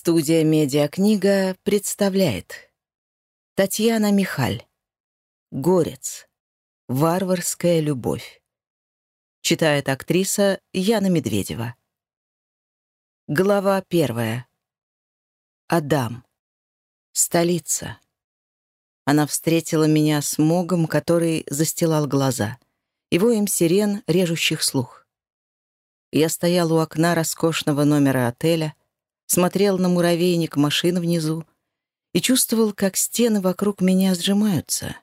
Студия «Медиакнига» представляет Татьяна Михаль «Горец. Варварская любовь». Читает актриса Яна Медведева. Глава первая. Адам. Столица. Она встретила меня с могом, который застилал глаза, и воем сирен, режущих слух. Я стоял у окна роскошного номера отеля, смотрел на муравейник машин внизу и чувствовал, как стены вокруг меня сжимаются.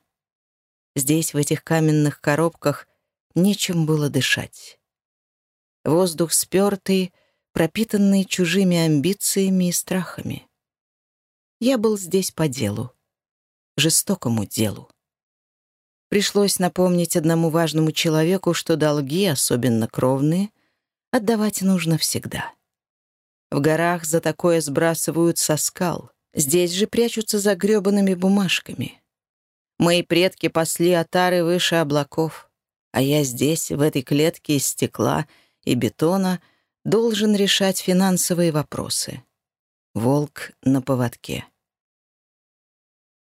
Здесь, в этих каменных коробках, нечем было дышать. Воздух спертый, пропитанный чужими амбициями и страхами. Я был здесь по делу, жестокому делу. Пришлось напомнить одному важному человеку, что долги, особенно кровные, отдавать нужно всегда. В горах за такое сбрасывают со скал. Здесь же прячутся за гребаными бумажками. Мои предки пасли отары выше облаков, а я здесь, в этой клетке из стекла и бетона, должен решать финансовые вопросы. Волк на поводке.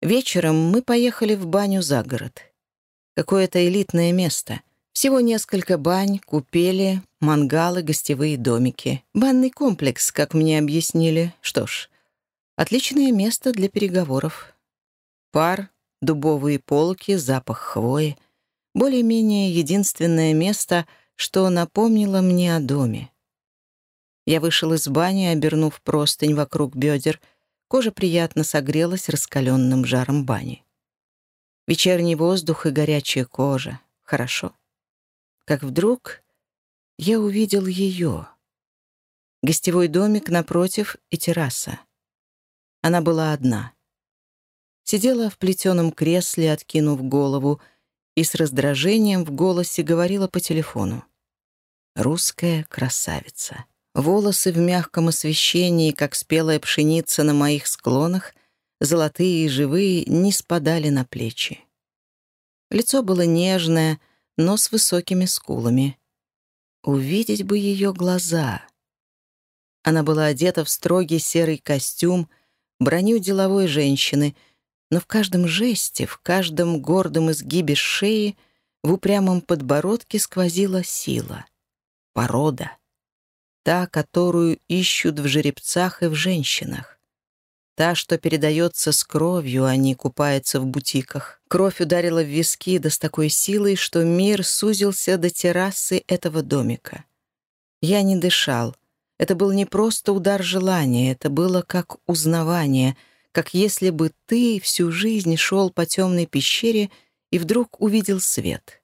Вечером мы поехали в баню за город. Какое-то элитное место — всего несколько бань, купели, мангалы, гостевые домики. Банный комплекс, как мне объяснили. Что ж, отличное место для переговоров. Пар, дубовые полки, запах хвои. Более-менее единственное место, что напомнило мне о доме. Я вышел из бани, обернув простынь вокруг бедер. Кожа приятно согрелась раскаленным жаром бани. Вечерний воздух и горячая кожа. Хорошо как вдруг я увидел ее. Гостевой домик напротив и терраса. Она была одна. Сидела в плетеном кресле, откинув голову, и с раздражением в голосе говорила по телефону. «Русская красавица». Волосы в мягком освещении, как спелая пшеница на моих склонах, золотые и живые, не спадали на плечи. Лицо было нежное, но с высокими скулами. Увидеть бы ее глаза. Она была одета в строгий серый костюм, броню деловой женщины, но в каждом жесте, в каждом гордом изгибе шеи, в упрямом подбородке сквозила сила. Порода. Та, которую ищут в жеребцах и в женщинах. Та, что передается с кровью, а не купается в бутиках. Кровь ударила в виски да с такой силой, что мир сузился до террасы этого домика. Я не дышал. Это был не просто удар желания, это было как узнавание, как если бы ты всю жизнь шел по темной пещере и вдруг увидел свет.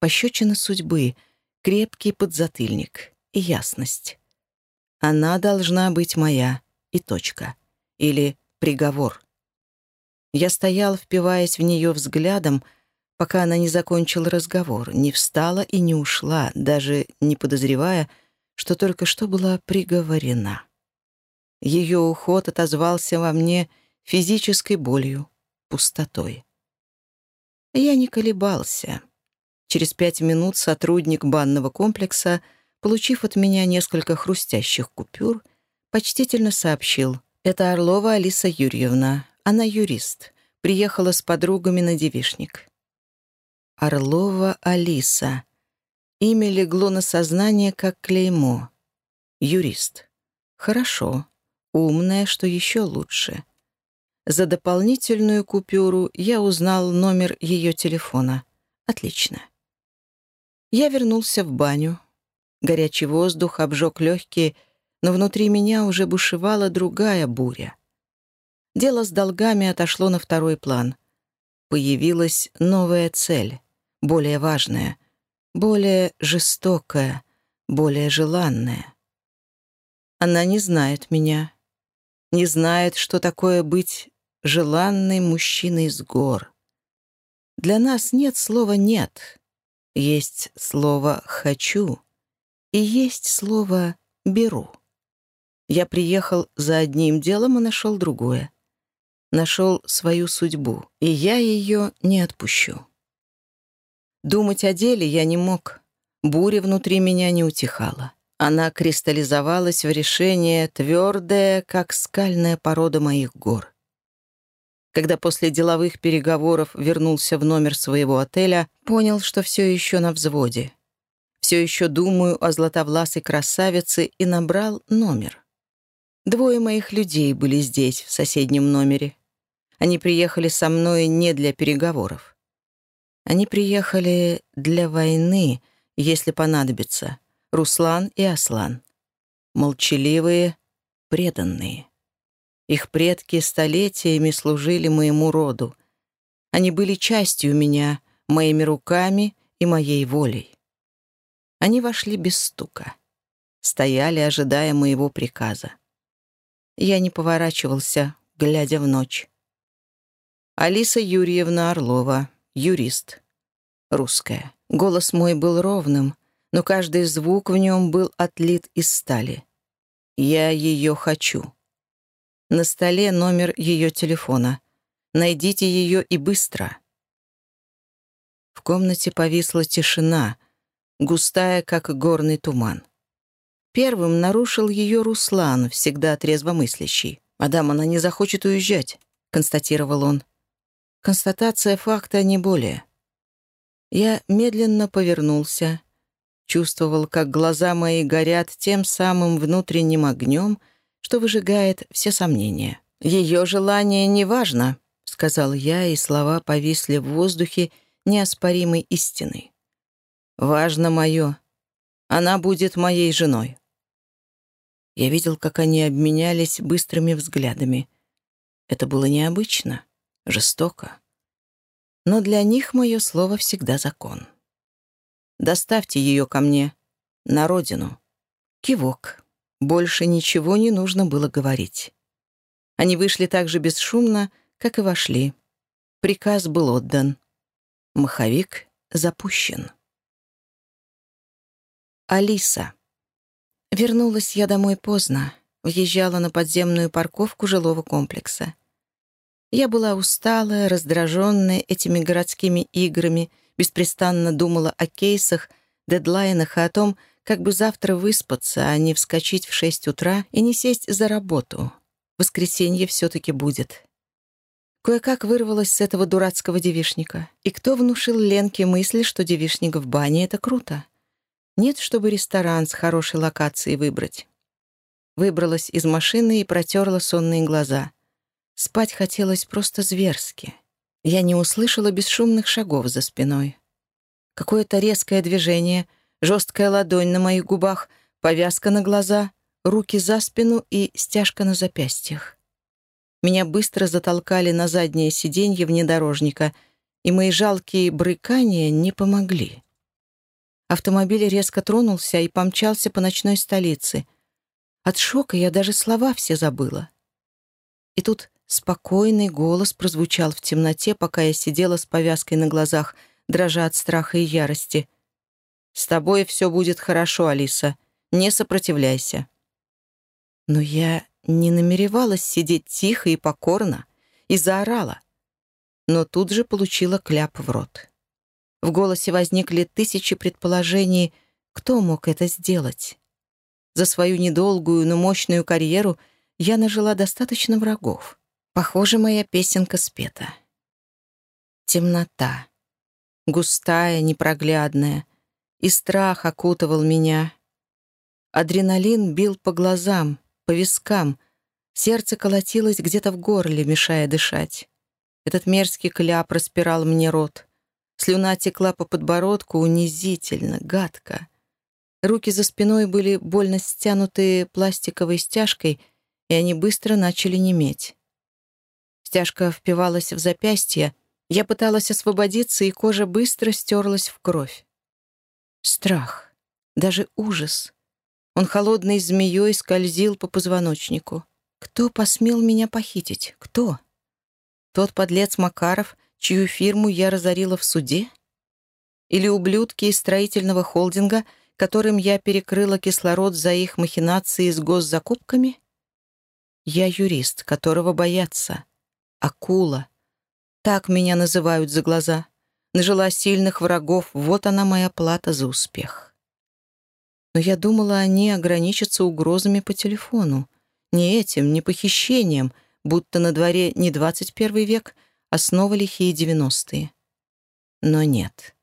Пощечина судьбы, крепкий подзатыльник и ясность. Она должна быть моя, и точка или приговор. Я стоял, впиваясь в нее взглядом, пока она не закончила разговор, не встала и не ушла, даже не подозревая, что только что была приговорена. Ее уход отозвался во мне физической болью, пустотой. Я не колебался. Через пять минут сотрудник банного комплекса, получив от меня несколько хрустящих купюр, почтительно сообщил это Орлова Алиса Юрьевна. Она юрист. Приехала с подругами на девишник. Орлова Алиса. Имя легло на сознание, как клеймо. Юрист. Хорошо. Умная, что еще лучше. За дополнительную купюру я узнал номер ее телефона. Отлично. Я вернулся в баню. Горячий воздух обжег легкие, но внутри меня уже бушевала другая буря. Дело с долгами отошло на второй план. Появилась новая цель, более важная, более жестокая, более желанная. Она не знает меня, не знает, что такое быть желанной мужчиной с гор. Для нас нет слова «нет», есть слово «хочу» и есть слово «беру». Я приехал за одним делом и нашел другое. Нашел свою судьбу, и я ее не отпущу. Думать о деле я не мог. Буря внутри меня не утихала. Она кристаллизовалась в решение, твердое, как скальная порода моих гор. Когда после деловых переговоров вернулся в номер своего отеля, понял, что все еще на взводе. Все еще думаю о златовласой красавице и набрал номер. Двое моих людей были здесь, в соседнем номере. Они приехали со мной не для переговоров. Они приехали для войны, если понадобится. Руслан и Аслан. Молчаливые, преданные. Их предки столетиями служили моему роду. Они были частью меня, моими руками и моей волей. Они вошли без стука. Стояли, ожидая моего приказа. Я не поворачивался, глядя в ночь. Алиса Юрьевна Орлова, юрист. Русская. Голос мой был ровным, но каждый звук в нем был отлит из стали. «Я ее хочу». На столе номер ее телефона. Найдите ее и быстро. В комнате повисла тишина, густая, как горный туман. Первым нарушил ее Руслан, всегда трезвомыслящий. «Мадам, она не захочет уезжать», — констатировал он. Констатация факта не более. Я медленно повернулся, чувствовал, как глаза мои горят тем самым внутренним огнем, что выжигает все сомнения. «Ее желание не важно», — сказал я, и слова повисли в воздухе неоспоримой истиной. «Важно мое. Она будет моей женой». Я видел, как они обменялись быстрыми взглядами. Это было необычно, жестоко. Но для них мое слово всегда закон. «Доставьте ее ко мне, на родину». Кивок. Больше ничего не нужно было говорить. Они вышли так же бесшумно, как и вошли. Приказ был отдан. Маховик запущен. Алиса. Вернулась я домой поздно, въезжала на подземную парковку жилого комплекса. Я была усталая, раздраженная этими городскими играми, беспрестанно думала о кейсах, дедлайнах и о том, как бы завтра выспаться, а не вскочить в шесть утра и не сесть за работу. Воскресенье все-таки будет. Кое-как вырвалась с этого дурацкого девишника. И кто внушил Ленке мысль, что девишник в бане — это круто? Нет, чтобы ресторан с хорошей локацией выбрать. Выбралась из машины и протерла сонные глаза. Спать хотелось просто зверски. Я не услышала бесшумных шагов за спиной. Какое-то резкое движение, жесткая ладонь на моих губах, повязка на глаза, руки за спину и стяжка на запястьях. Меня быстро затолкали на заднее сиденье внедорожника, и мои жалкие брыкания не помогли. Автомобиль резко тронулся и помчался по ночной столице. От шока я даже слова все забыла. И тут спокойный голос прозвучал в темноте, пока я сидела с повязкой на глазах, дрожа от страха и ярости. «С тобой все будет хорошо, Алиса. Не сопротивляйся». Но я не намеревалась сидеть тихо и покорно, и заорала. Но тут же получила кляп в рот. В голосе возникли тысячи предположений, кто мог это сделать. За свою недолгую, но мощную карьеру я нажила достаточно врагов. Похоже, моя песенка спета. Темнота. Густая, непроглядная. И страх окутывал меня. Адреналин бил по глазам, по вискам. Сердце колотилось где-то в горле, мешая дышать. Этот мерзкий кляп распирал мне рот. Слюна текла по подбородку унизительно, гадко. Руки за спиной были больно стянуты пластиковой стяжкой, и они быстро начали неметь. Стяжка впивалась в запястье, я пыталась освободиться, и кожа быстро стерлась в кровь. Страх, даже ужас. Он холодной змеей скользил по позвоночнику. Кто посмел меня похитить? Кто? Тот подлец Макаров — чью фирму я разорила в суде? Или ублюдки из строительного холдинга, которым я перекрыла кислород за их махинации с госзакупками? Я юрист, которого боятся. Акула. Так меня называют за глаза. Нажила сильных врагов, вот она моя плата за успех. Но я думала, они ограничатся угрозами по телефону. Не этим, не похищением, будто на дворе не 21 век, а снова лихие 90-е. Но нет.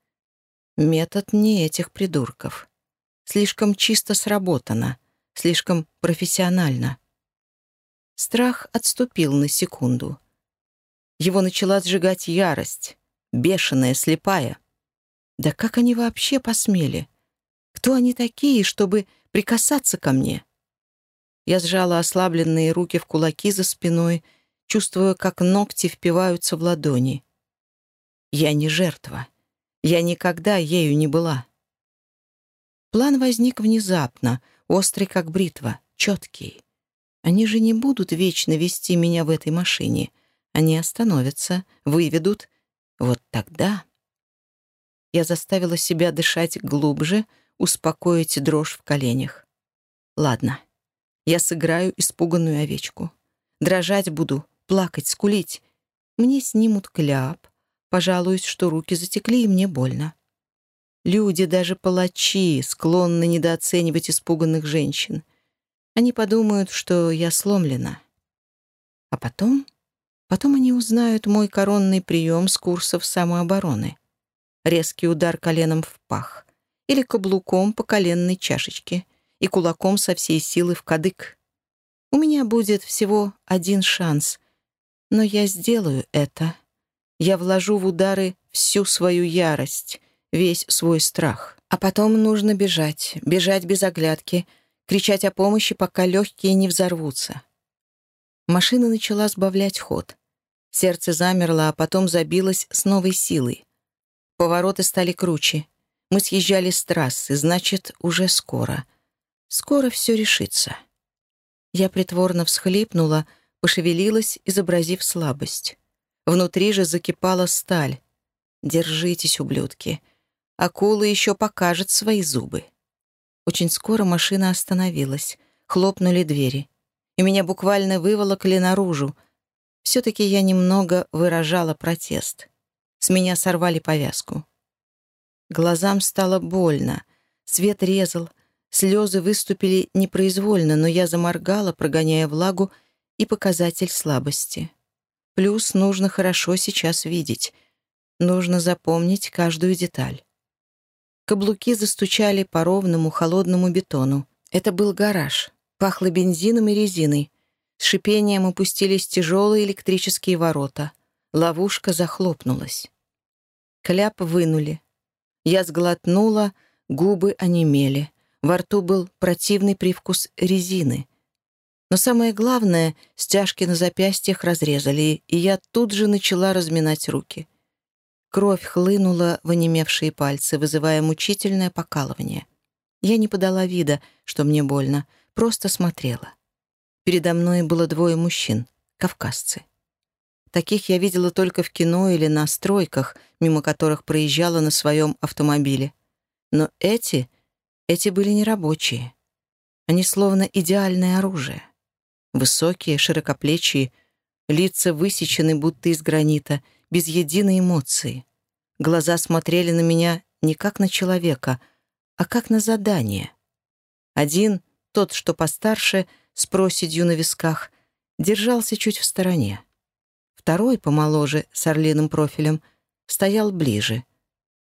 Метод не этих придурков. Слишком чисто сработано, слишком профессионально. Страх отступил на секунду. Его начала сжигать ярость, бешеная, слепая. Да как они вообще посмели? Кто они такие, чтобы прикасаться ко мне? Я сжала ослабленные руки в кулаки за спиной, чувствуя, как ногти впиваются в ладони. Я не жертва. Я никогда ею не была. План возник внезапно, острый как бритва, четкий. Они же не будут вечно вести меня в этой машине. Они остановятся, выведут. Вот тогда... Я заставила себя дышать глубже, успокоить дрожь в коленях. Ладно, я сыграю испуганную овечку. Дрожать буду, плакать, скулить. Мне снимут кляп. Пожалуюсь, что руки затекли, и мне больно. Люди, даже палачи, склонны недооценивать испуганных женщин. Они подумают, что я сломлена. А потом... Потом они узнают мой коронный прием с курсов самообороны. Резкий удар коленом в пах. Или каблуком по коленной чашечке. И кулаком со всей силы в кадык. У меня будет всего один шанс. Но я сделаю это. Я вложу в удары всю свою ярость, весь свой страх. А потом нужно бежать, бежать без оглядки — кричать о помощи, пока легкие не взорвутся. Машина начала сбавлять ход. Сердце замерло, а потом забилось с новой силой. Повороты стали круче. Мы съезжали с трассы, значит, уже скоро. Скоро все решится. Я притворно всхлипнула, пошевелилась, изобразив слабость. Внутри же закипала сталь. «Держитесь, ублюдки. Акула еще покажет свои зубы». Очень скоро машина остановилась. Хлопнули двери. И меня буквально выволокли наружу. Все-таки я немного выражала протест. С меня сорвали повязку. Глазам стало больно. Свет резал. Слезы выступили непроизвольно, но я заморгала, прогоняя влагу и показатель слабости. Плюс нужно хорошо сейчас видеть. Нужно запомнить каждую деталь. Каблуки застучали по ровному холодному бетону. Это был гараж. Пахло бензином и резиной. С шипением опустились тяжелые электрические ворота. Ловушка захлопнулась. Кляп вынули. Я сглотнула, губы онемели. Во рту был противный привкус резины. Но самое главное, стяжки на запястьях разрезали, и я тут же начала разминать руки. Кровь хлынула в онемевшие пальцы, вызывая мучительное покалывание. Я не подала вида, что мне больно, просто смотрела. Передо мной было двое мужчин, кавказцы. Таких я видела только в кино или на стройках, мимо которых проезжала на своем автомобиле. Но эти, эти были не рабочие. Они словно идеальное оружие. Высокие, широкоплечие, лица высечены будто из гранита, без единой эмоции. Глаза смотрели на меня не как на человека, а как на задание. Один, тот, что постарше, с проседью на висках, держался чуть в стороне. Второй, помоложе, с орлиным профилем, стоял ближе.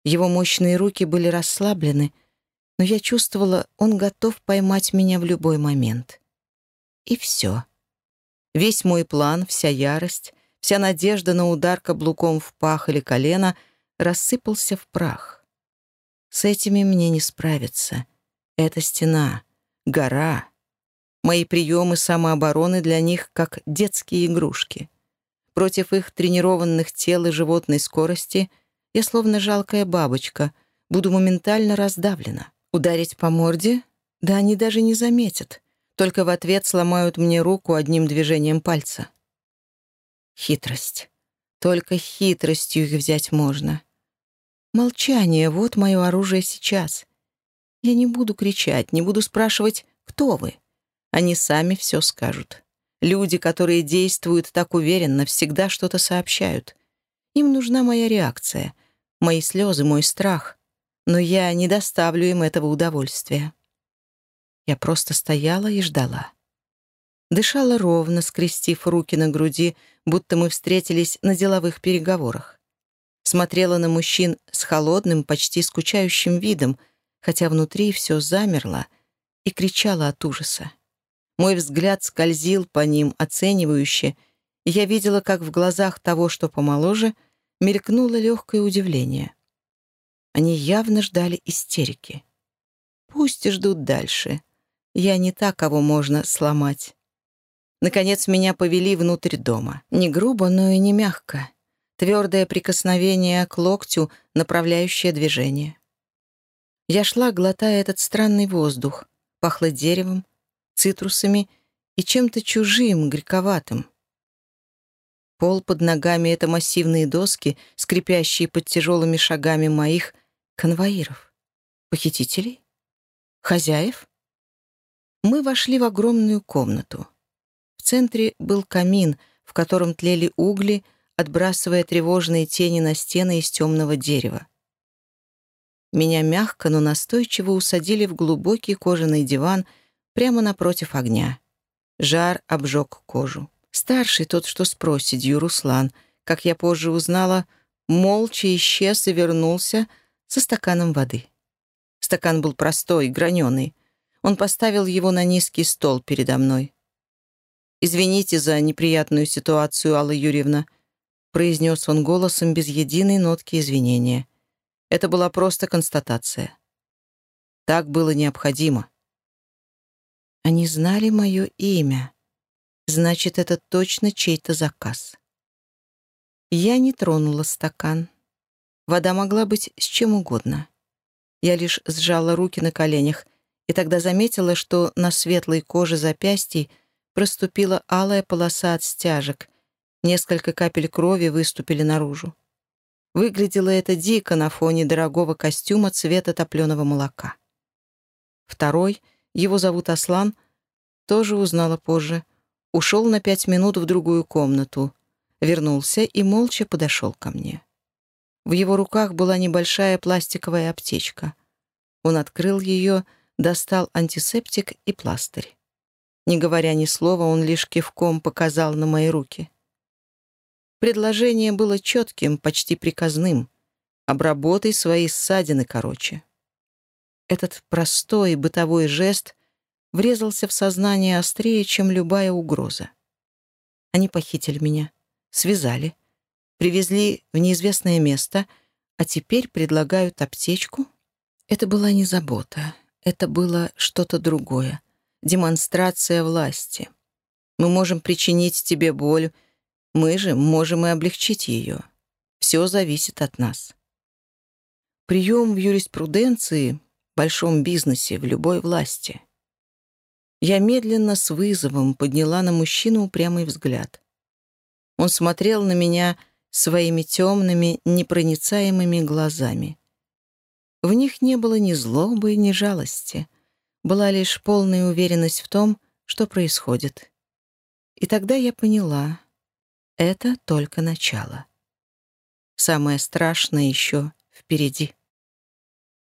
Его мощные руки были расслаблены, но я чувствовала, он готов поймать меня в любой момент. И все. Весь мой план, вся ярость, Вся надежда на удар каблуком в пах или колено рассыпался в прах. С этими мне не справиться. Это стена, гора. Мои приемы самообороны для них как детские игрушки. Против их тренированных тел и животной скорости я словно жалкая бабочка, буду моментально раздавлена. Ударить по морде? Да они даже не заметят. Только в ответ сломают мне руку одним движением пальца. Хитрость. Только хитростью их взять можно. Молчание — вот мое оружие сейчас. Я не буду кричать, не буду спрашивать, кто вы. Они сами все скажут. Люди, которые действуют так уверенно, всегда что-то сообщают. Им нужна моя реакция, мои слезы, мой страх. Но я не доставлю им этого удовольствия. Я просто стояла и ждала. Дышала ровно, скрестив руки на груди, будто мы встретились на деловых переговорах. Смотрела на мужчин с холодным, почти скучающим видом, хотя внутри все замерло и кричала от ужаса. Мой взгляд скользил по ним оценивающе, и я видела, как в глазах того, что помоложе, мелькнуло легкое удивление. Они явно ждали истерики. Пусть ждут дальше. Я не та, кого можно сломать. Наконец меня повели внутрь дома. Не грубо, но и не мягко. Твердое прикосновение к локтю, направляющее движение. Я шла, глотая этот странный воздух. Пахло деревом, цитрусами и чем-то чужим, горьковатым. Пол под ногами — это массивные доски, скрипящие под тяжелыми шагами моих конвоиров. Похитителей? Хозяев? Мы вошли в огромную комнату. В центре был камин, в котором тлели угли, отбрасывая тревожные тени на стены из темного дерева. Меня мягко, но настойчиво усадили в глубокий кожаный диван прямо напротив огня. Жар обжег кожу. Старший, тот, что с проседью, Руслан, как я позже узнала, молча исчез и вернулся со стаканом воды. Стакан был простой, граненый. Он поставил его на низкий стол передо мной. «Извините за неприятную ситуацию, Алла Юрьевна», произнес он голосом без единой нотки извинения. Это была просто констатация. Так было необходимо. Они знали мое имя. Значит, это точно чей-то заказ. Я не тронула стакан. Вода могла быть с чем угодно. Я лишь сжала руки на коленях и тогда заметила, что на светлой коже запястьей проступила алая полоса от стяжек. Несколько капель крови выступили наружу. Выглядело это дико на фоне дорогого костюма цвета топленого молока. Второй, его зовут Аслан, тоже узнала позже, ушел на пять минут в другую комнату, вернулся и молча подошел ко мне. В его руках была небольшая пластиковая аптечка. Он открыл ее, достал антисептик и пластырь. Не говоря ни слова, он лишь кивком показал на мои руки. Предложение было четким, почти приказным. Обработай свои ссадины короче. Этот простой бытовой жест врезался в сознание острее, чем любая угроза. Они похитили меня, связали, привезли в неизвестное место, а теперь предлагают аптечку. Это была не забота, это было что-то другое — демонстрация власти. Мы можем причинить тебе боль, мы же можем и облегчить ее. Все зависит от нас. Прием в юриспруденции, большом бизнесе, в любой власти. Я медленно с вызовом подняла на мужчину упрямый взгляд. Он смотрел на меня своими темными, непроницаемыми глазами. В них не было ни злобы, ни жалости — была лишь полная уверенность в том, что происходит. И тогда я поняла — это только начало. Самое страшное еще впереди.